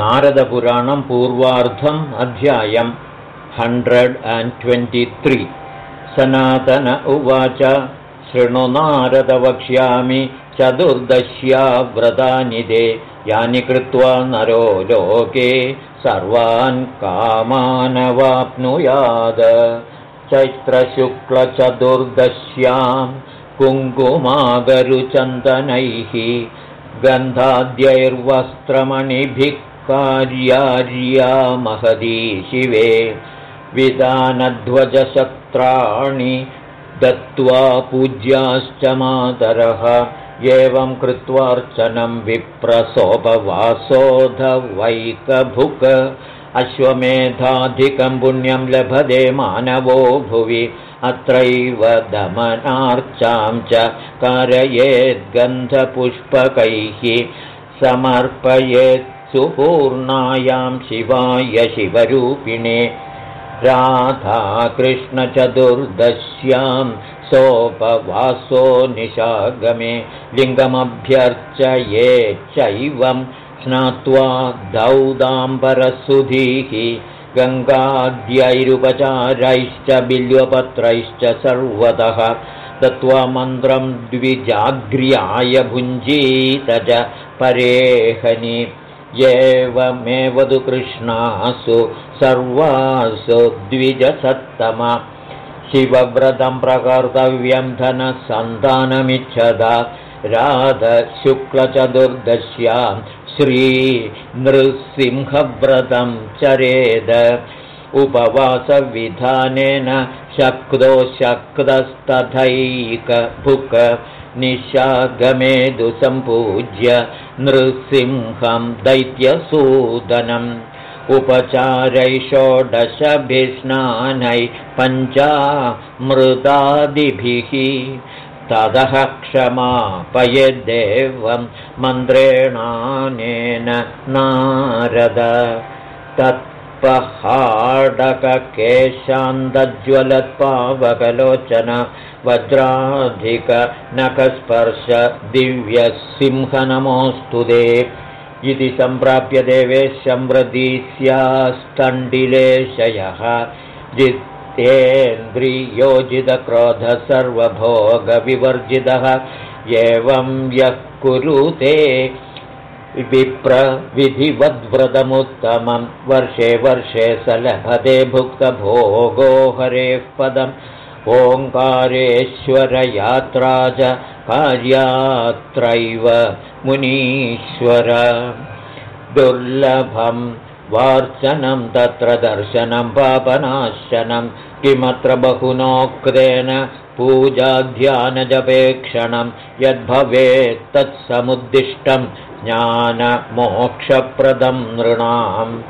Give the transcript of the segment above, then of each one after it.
नारदपुराणं पूर्वार्धम् अध्यायम् hundred and twenty three Sanatana उवाच शृणु नारद वक्ष्यामि चतुर्दश्या व्रतानि दे यानि कृत्वा नरो लोके सर्वान् कामानवाप्नुयाद। चैत्रशुक्लचतुर्दश्यां कुङ्कुमागरुचन्दनैः गन्धाद्यैर्वस्त्रमणिभिः कार्यार्या महदी शिवे विधानध्वजशस्त्राणि दत्त्वा पूज्याश्च मातरः। एवं कृत्वार्चनं विप्रसोपवासोधवैकभुक् अश्वमेधाधिकं पुण्यं लभते मानवो भुवि। अत्रैव दमनार्चां च कारयेद्गन्धपुष्पकैः समर्पयेत् सुपूर्णायां शिवाय शिवरूपिणे राधाकृष्णचतुर्दश्यां सोपवासो निशागमे लिङ्गमभ्यर्चयेच्चैवं स्नात्वा दौदाम्बरसुधीः गङ्गाद्यैरुपचारैश्च बिल्वपत्रैश्च सर्वतः दत्त्वा मन्त्रं द्विजाग्र्याय भुञ्जीत च परेहनि एवमेव तु कृष्णासु सर्वासु द्विजसत्तमा। शिवव्रतं प्रकर्तव्यं धनसन्तानमिच्छदा। राधशुक्लचतुर्दश्यां श्रीनृसिंहव्रतं चरेद। उपवासविधानेन शक्तो शक्तस्तथैकभुक् निशागमेदु सम्पूज्य नृसिंहं दैत्यसूदनम् उपचारै षोडशभिस्नानै पञ्चामृतादिभिः ततः क्षमापयदेवं मन्त्रेणानेन नारद तत्पहाडककेशान्तज्ज्वलत्पावकलोचन वज्राधिकनखस्पर्श दिव्यसिंहनमोऽस्तु दे। इति सम्प्राप्य देवेशं व्रदीस्यास्तण्डिलेशयः जितेन्द्रियोजितक्रोधः सर्वभोगविवर्जितः एवं यः कुरुते विप्रविधिवद्व्रतमुत्तमं वर्षे वर्षे स लभते भुक्तभोगो हरेः पदम् ओङ्कारेश्वरयात्रा च कार्यात्रैव मुनीश्वर। दुर्लभं वार्चनं तत्र दर्शनं पापनाशनं किमत्र बहुनोक्तेन पूजाध्यानजपेक्षणं यद्भवेत् तत्समुद्दिष्टं ज्ञानमोक्षप्रदं नृणाम्।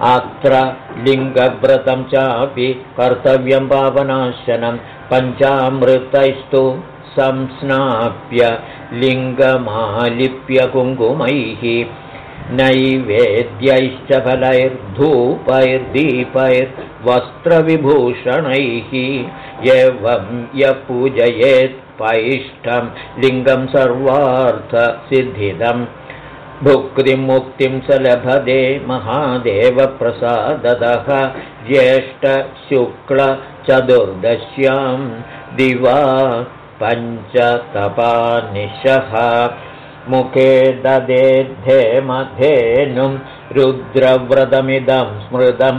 अत्र लिङ्गव्रतं चापि कर्तव्यं पावनाशनं। पञ्चामृतैस्तु संस्नाप्य लिङ्गमालिप्य कुङ्कुमैः नैवेद्यैश्च फलैर्धूपैर्दीपैर्वस्त्रविभूषणैः। एवं यः पूजयेत् पैष्ठं लिङ्गं सर्वार्थसिद्धिदम् भुक्तिमुक्तिं स लभते महादेवप्रसादतः ज्येष्ठशुक्लचतुर्दश्यां दिवा पञ्चतपानिशः मुखे ददेद्धेमधेनुं रुद्रव्रतमिदं स्मृतं।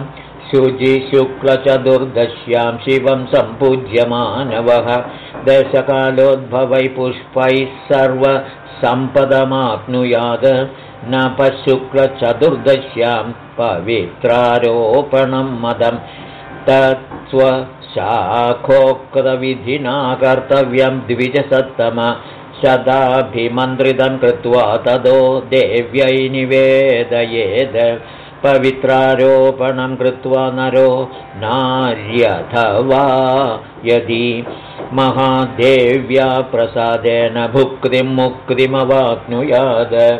शुचिशुक्लचतुर्दश्यां शिवं सम्पूज्यमानवः दशकालोद्भवै पुष्पैः सर्व सम्पदमाप्नुयात् न पशुक्लचतुर्दश्यां पवित्रारोपणं मदं। तत्स्वशाखोक्तविधिना कर्तव्यं द्विजसत्तम शताभिमन्त्रितं कृत्वा तदो देव्यै निवेदयेद् पवित्रारोपणं कृत्वा नरो नार्यथवा। यदि महादेव्या प्रसादेन भुक्तिं मुक्तिमवाप्नुयाद।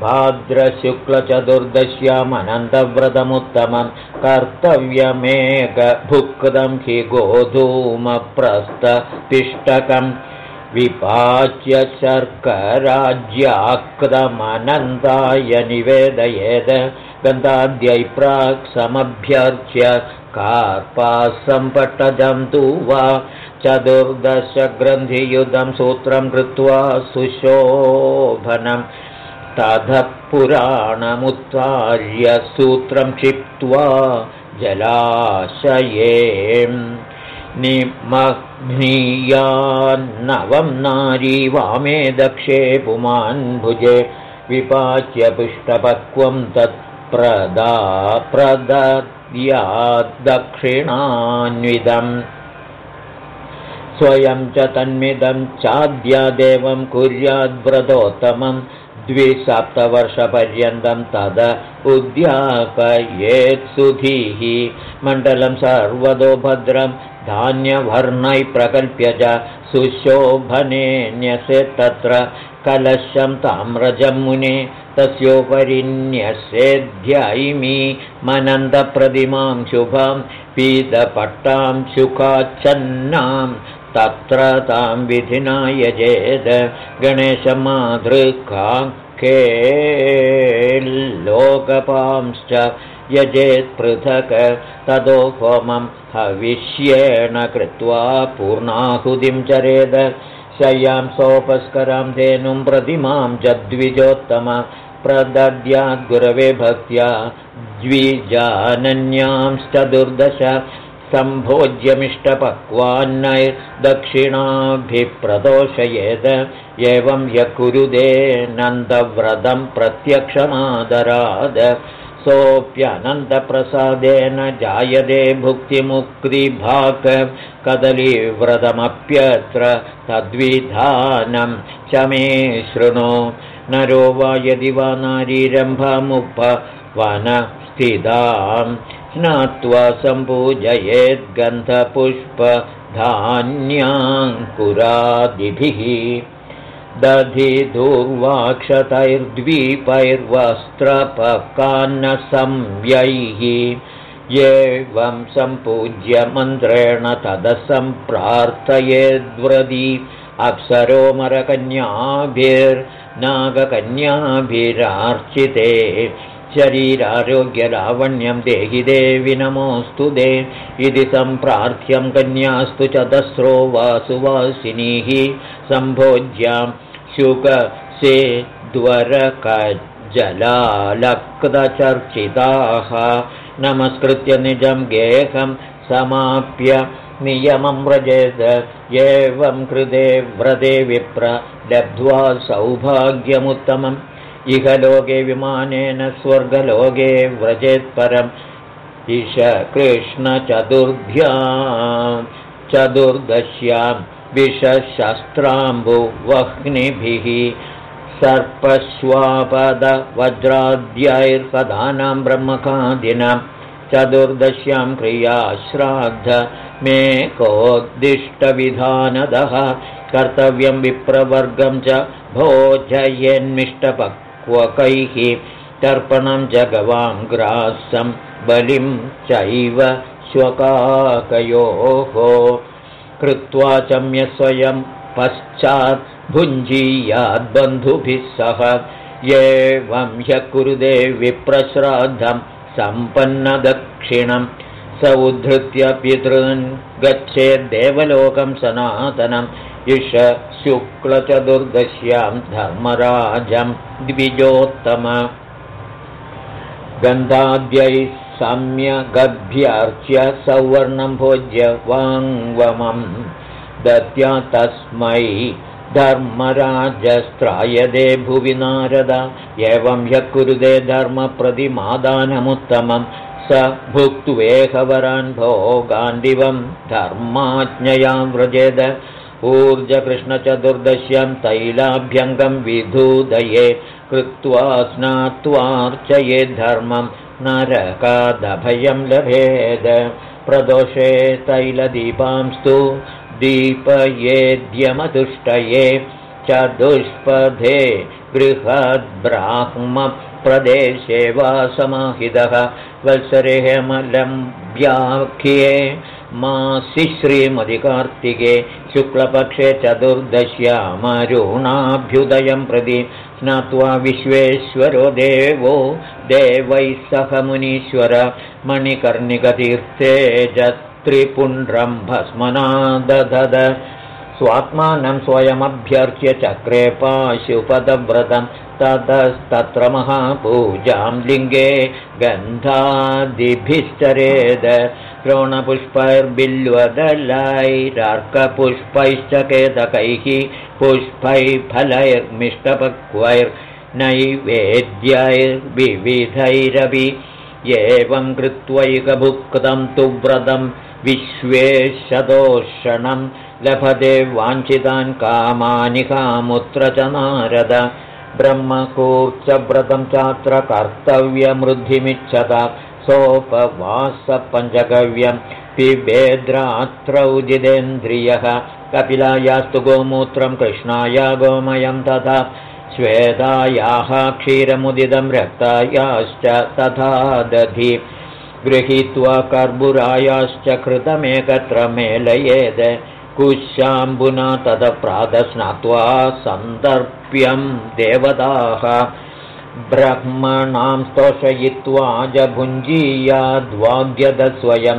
भाद्रशुक्लचतुर्दश्यामनन्तव्रतमुत्तमं कर्तव्यमेकभुक्तं हि गोधूमप्रस्थपिष्टकं विपाच्य शर्कराज्याक्तमनन्ताय निवेदयेद गन्धाद्यै प्राक् समभ्यर्च्य कार्पासम्पटजं तु वा चतुर्दशग्रन्थियुधं सूत्रं कृत्वा सुशोभनं ततः पुराणमुत्तार्य सूत्रं क्षिप्त्वा जलाशये निमग्नीयान्नवं नारी वामे दक्षे पुमान् भुजे विपाच्य पुष्टपक्वं तत्प्रदा प्रदद्याद्दक्षिणान्विदम् स्वयं च तन्मिदं चाद्यादेवं कुर्याद्व्रतोत्तमम् द्विसप्तवर्षपर्यन्तं तद उद्यापयेत्सुधीः मण्डलं सर्वतो भद्रं धान्यवर्णै प्रकल्प्य च सुशोभने न्यसे तत्र कलशं ताम्रजं मुने तस्योपरि न्यसेऽध्यायिमी मनन्दप्रतिमां शुभां पीतपट्टां शुकाच्छन्नां तत्र तां विधिना यजेद गणेशमाधृकाङ्केल्लोकपांश्च यजेत् पृथक् ततो होमं हविष्येण कृत्वा पूर्णाहुतिं चरेद शय्यां सोपस्करां धेनुं प्रतिमां च द्विजोत्तम प्रदद्याद्गुरवे भक्त्या द्विजानन्यांश्चतुर्दश सम्भोज्यमिष्टपक्वान्नैर्दक्षिणाभिप्रदोषयेद। एवं य कुरुदे नन्दव्रतं प्रत्यक्षमादराद। सोऽप्यनन्दप्रसादेन जायते भुक्तिमुक्तिभाक्। कदलीव्रतमप्यत्र तद्विधानं च मे शृणु। नरो वा यदि वा नारीरम्भमुपवनस्थिताम् स्नात्वा सम्पूजयेद्गन्धपुष्पधान्याङ्कुरादिभिः। दधिदुर्वाक्षतैर्द्वीपैर्वस्त्रपकान्नसंव्यैः। एवं सम्पूज्य मन्त्रेण तदसम्प्रार्थयेद्व्रदी अप्सरोमरकन्याभिर्नागकन्याभिरार्चिते शरीरारोग्यलावण्यं देहि देवि नमोऽस्तु दे। इति सम्प्रार्थ्यं कन्यास्तु चतस्रो वासुवासिनीः। सम्भोज्यां शुकसे द्वरकजलालक्तचर्चिताः। नमस्कृत्य निजं गेहं समाप्य नियमं व्रजेत एवं कृते व्रते विप्र लब्ध्वा सौभाग्यमुत्तमम् इह लोके विमानेन स्वर्गलोके व्रजेत्परम्। इष कृष्णचतुर्भ्यां चतुर्दश्यां विषशस्त्राम्बुवह्निभिः। सर्पश्वापदवज्राद्यैर्पदानां ब्रह्मकादिनां चतुर्दश्यां मे कोद्दिष्टविधानदः कर्तव्यं विप्रवर्गं च भोजयेन्मिष्टपक् क्वकैः तर्पणं जगवां ग्रासं बलिं चैव श्वकाकयोः कृत्वा चम्य स्वयं पश्चात् भुञ्जीयाद्बन्धुभिः सह एवं ह्यः कुरुदे विप्रश्राद्धं सम्पन्नदक्षिणं स उद्धृत्य पितॄन् गच्छेद्देवलोकं सनातनम् इष शुक्लचतुर्दश्यां धर्मराजं द्विजोत्तम। गन्धाद्यैः सम्यगभ्यर्च्य सौवर्णं भोज्य वाङ्वमं दत्या तस्मै धर्मराजस्त्रायदे भुवि नारद। एवं ह्यः कुरुदे धर्मप्रतिमादानमुत्तमं। स भुक्त्वेहवरान् भोगाण्डिवं धर्माज्ञयां व्रजेद ऊर्जकृष्णचतुर्दश्यां तैलाभ्यङ्गं विधूदये कृत्वा स्नात्वार्चयेद्धर्मं नरकादभयं लभेद। प्रदोषे तैलदीपांस्तु दीपयेद्यमतुष्टये चतुष्पथे बृहद्ब्राह्मप्रदेशे वा समाहितः वत्सरे हेमलं व्याख्ये मासि श्रीमदिकार्तिके शुक्लपक्षे चतुर्दश्यामरुणाभ्युदयं प्रति स्नात्वा विश्वेश्वरो देवो देवैः सह मुनीश्वर मणिकर्णिकतीर्थे च त्रिपुण्ड्रं भस्मनादधद स्वात्मानं स्वयमभ्यर्च्य चक्रे पाशुपदव्रतं ततस्तत्र महापूजां लिङ्गे गन्धादिभिश्चरेद द्रोणपुष्पैर्बिल्वदलैरार्कपुष्पैश्च केतकैः पुष्पैः फलैर्मिष्टपक्वैर्नैवेद्यैर्विविधैरपि एवं कृत्वैकभुक्तं तु व्रतं विश्वेशतोषणं लभते वाञ्छितान् कामानि कामुत्र च नारद। ब्रह्मकूर्चव्रतं चात्र कर्तव्यमृद्धिमिच्छता। सोपवासपञ्चगव्यं पिबेद्रात्रौ जिदेन्द्रियः कपिलायास्तु गोमूत्रं कृष्णाया गोमयं तथा। श्वेतायाः क्षीरमुदितं रक्तायाश्च तथा दधि गृहीत्वा कर्बुरायाश्च कृतमेकत्र मेलयेद् कुशाम्बुना तदप्रादस्नात्वा सन्दर्प्यं देवताः ब्रह्मणां स्तोषयित्वा जभुञ्जीयाद्वाद्यदस्वयं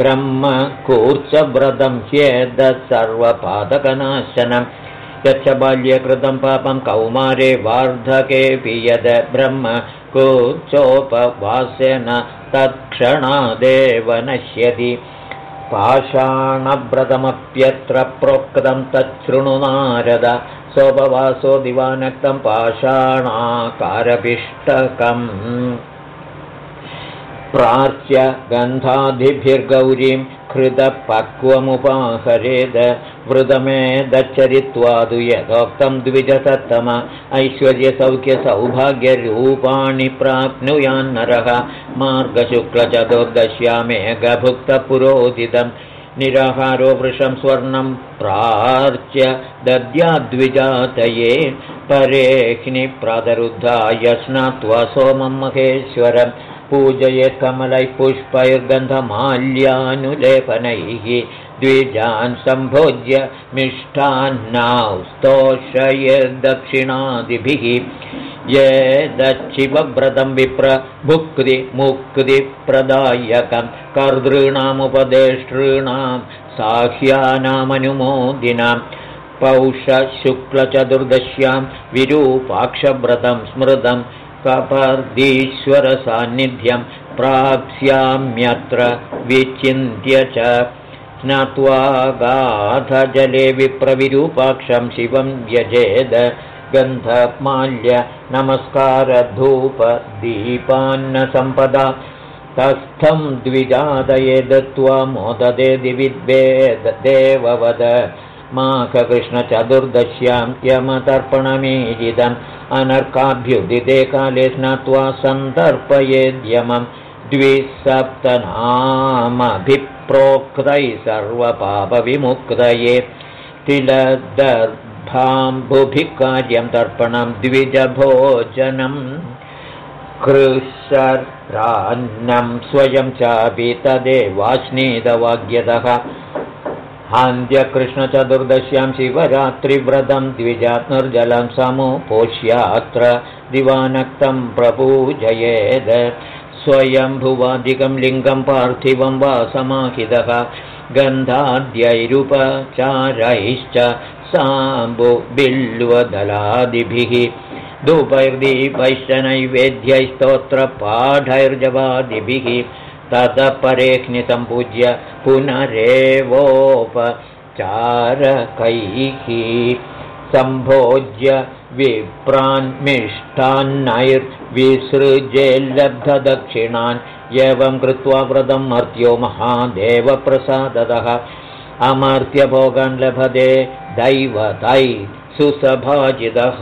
ब्रह्म कूर्चव्रतं ह्येदत् सर्वपादकनाशनं यच्च बाल्ये कृतं पापं कौमारे वार्धकेऽपि यद् ब्रह्म कूर्चोपवासेन तत्क्षणादेव नश्यति पाषाणव्रतमप्यत्र प्रोक्तं तच्छृणु नारद। सोपवासो दिवानक्तं पाषाणाकारभिष्टकम् प्राच्य गन्धादिभिर्गौरीं कृतपक्वमुपाहरेद। वृतमेदच्चरित्वादु यथोक्तं द्विजसत्तम ऐश्वर्यसौख्यसौभाग्यरूपाणि प्राप्नुयान्नरः मार्गशुक्लचतुर्दश्यामेघभुक्तपुरोदितं निराहारो वृषं स्वर्णं प्रार्च्य दद्याद्विजातये। परेह्नि प्रातरुद्धाय स्नात्वा सोमं महेश्वरम् पूजयेत् कमलैः पुष्पैर्गन्धमाल्यानुलेपनैः द्विजान् सम्भोज्य मिष्टान्नाौ स्तोषयेद्दक्षिणादिभिः ये दच्छिवव्रतं विप्र भुक्तिमुक्तिप्रदायकं कर्तॄणामुपदेष्टॄणां साह्यानामनुमोदिनां पौषशुक्लचतुर्दश्यां विरूपाक्षव्रतं स्मृतम् कपर्दीश्वरसान्निध्यं प्राप्स्याम्यत्र विचिन्त्य च स्नात्वा गाधजले विप्रविरूपाक्षं शिवं व्यजेद गन्धमाल्य नमस्कारधूपदीपान्नसम्पदा तस्थं द्विजादये दत्त्वा मोददे दिविद्वेद देववद माघकृष्णचतुर्दश्यां यमतर्पणमीजितम् अनर्काभ्युदिते काले स्नात्वा सन्तर्पयेद्यमं द्विसप्तनामभिप्रोक्तैः सर्वपापविमुक्तये तिलदर्भाम्बुभिः कार्यं तर्पणं द्विजभोजनम् कृशरान्नं स्वयं चापि तदेवाश्नीतवाग्यतः हान्द्यकृष्णचतुर्दश्यां शिवरात्रिव्रतं द्विजात्नुर्जलं समुपोष्यात्र दिवानक्तं प्रपूजयेद् स्वयंभुवादिकं लिङ्गं पार्थिवं वा समाहितः गन्धाद्यैरुपचारैश्च साम्बुबिल्वदलादिभिः धूपैर्दीपैश्च नैवेद्यैस्तोत्रपाठैर्जवादिभिः ततः परेह्निसम्पूज्य पुनरेवोपचारकैः सम्भोज्य विप्रान्मिष्टान्नैर्विसृजेल्लब्धदक्षिणान् एवं कृत्वा व्रतं मर्त्यो महादेवप्रसादतः। अमर्त्यभोगान् लभते दैवतै सुसभाजितः।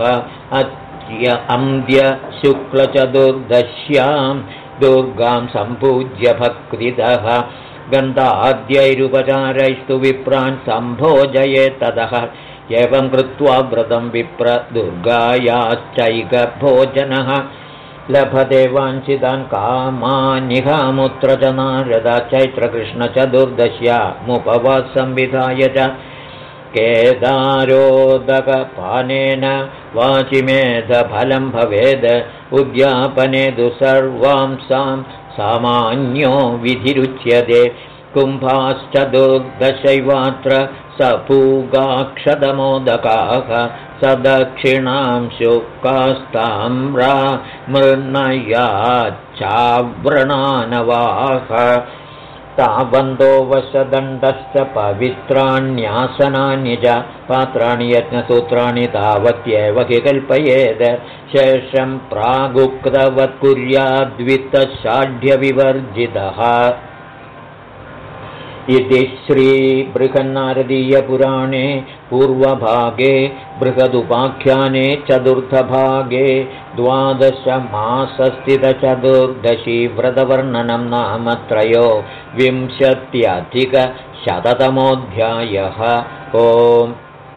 अद्य अन्त्य शुक्लचतुर्दश्याम् दुर्गां सम्पूज्य भक्तितः गन्धाद्यैरुपचारैस्तु विप्रान् सम्भोजये ततः एवं कृत्वा व्रतं विप्र दुर्गायाश्चैकभोजनः। लभते वाञ्छितान् कामानिहामुत्र च नारदा चैत्रकृष्णचतुर्दश्यामुपवासंविधाय च केदारोदकपानेन वाचिमेधफलं भवेद् उद्यापने तु सर्वांसां सामान्यो विधिरुच्यते। कुम्भाश्चतुर्दशैवात्र सपूगाक्षदमोदकाः स दक्षिणां शुकास्ताम्रा मृण्मयाच्चाव्रणानवाः तावन्दो वशदण्डश्च पवित्राण्यासनानि च पात्राणि यज्ञसूत्राणि तावत्येव हि कल्पयेद्। शेषं प्रागुक्तवत्कुर्याद्वित्तषाढ्यविवर्जितः इति श्रीबृहन्नारदीयपुराणे पूर्वभागे बृहदुपाख्याने चतुर्थभागे द्वादशमासस्थितचतुर्दशी व्रतवर्णनं नाम त्रयो विंशत्यधिकशततमोऽध्यायः। ओम्